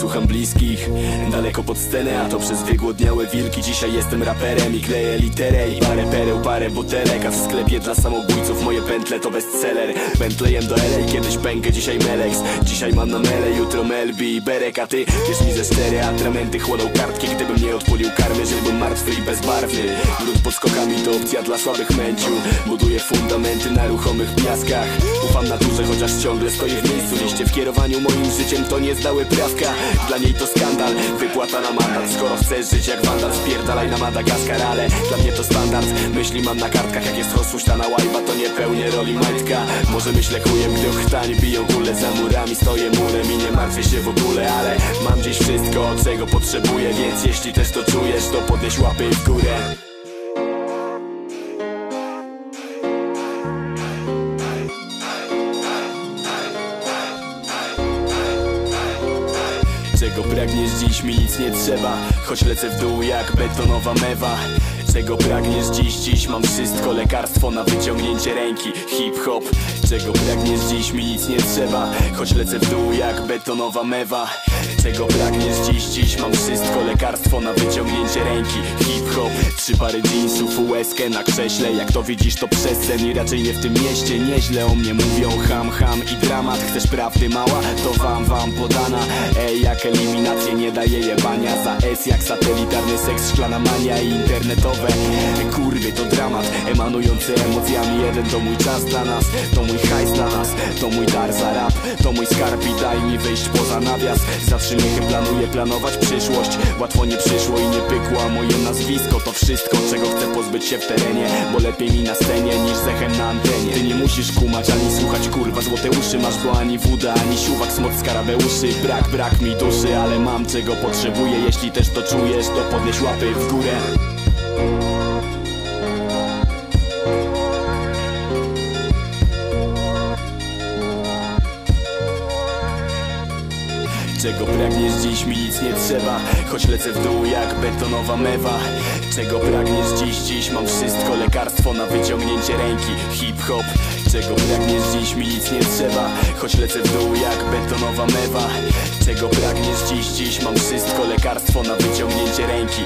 słucham bliskich Daleko pod scenę, a to przez wygłodniałe wilki. Dzisiaj jestem raperem i kleję literę I parę pereł, parę butelek A w sklepie dla samobójców moje pętle to bestseller. Bentleyem do LA, kiedyś pękę, dzisiaj Melex. Dzisiaj mam na mele, jutro Melby i Berek A ty, wiesz mi ze cztery atramenty chłodą kartki. Gdybym nie odpulił karmy, żebym martwy i bezbarwny. Brud pod skokami to opcja dla słabych męciu. Buduję fundamenty na ruchomych piaskach. Ufam naturze, chociaż ciągle stoję w miejscu. Liście w kierowaniu moim życiem to nie zdały prawka Dla niej to skandal, wypłata na mandat. Skoro chcesz żyć jak wandal, spierdalaj na Madagaskar Ale dla mnie to standard, myśli mam na kartkach Jak jest rozpuszczana łajba, to nie pełnię roli majtka. Może myślę chujem, gdy ochtań biją kule Za murami stoję murem i nie martwię się w ogóle Ale mam dziś wszystko, czego potrzebuję Więc jeśli też to czujesz, to podnieś łapy w górę Czego pragniesz dziś mi nic nie trzeba. Choć lecę w dół jak betonowa mewa. Czego pragniesz dziś, dziś mam wszystko Lekarstwo na wyciągnięcie ręki. Hip-hop. Czego pragniesz dziś? Mi nic nie trzeba. Choć lecę w dół jak betonowa mewa. Czego pragniesz dziś, dziś mam wszystko Lekarstwo na wyciągnięcie ręki. Hip-hop Trzy pary jeansów, łezkę na krześle. Jak to widzisz to przescen i raczej nie w tym mieście. Nieźle o mnie mówią ham, ham i dramat. Chcesz prawdy mała? To wam, wam podana. Ej, jak eliminację nie daje jebania. Za S jak satelitarny seks, szklana mania i internetowe. Kurwy to dramat, emanujący emocjami. Jeden to mój czas dla nas, to mój hajs dla nas. To mój dar za rap, to mój skarb i daj mi wyjść poza nawias. Za trzy miechy planuję planować przyszłość. Łatwo nie przyszło i nie pykło, a moje nazwisko To wszystko, czego chcę pozbyć się w terenie Bo lepiej mi na scenie niż zechem na antenie. Ty nie musisz kumać ani słuchać kurwa Złote uszy masz, bo ani woda, ani siuwak Smok skarabeuszy, brak, brak mi duszy Ale mam czego potrzebuję, jeśli też to czujesz To podnieś łapy w górę Czego pragniesz dziś mi nic nie trzeba. Choć lecę w dół jak betonowa mewa. Czego pragniesz dziś, dziś mam wszystko. Lekarstwo na wyciągnięcie ręki. Hip-hop. Czego pragniesz dziś mi nic nie trzeba. Choć lecę w dół jak betonowa mewa. Czego pragniesz dziś, dziś mam wszystko. Lekarstwo na wyciągnięcie ręki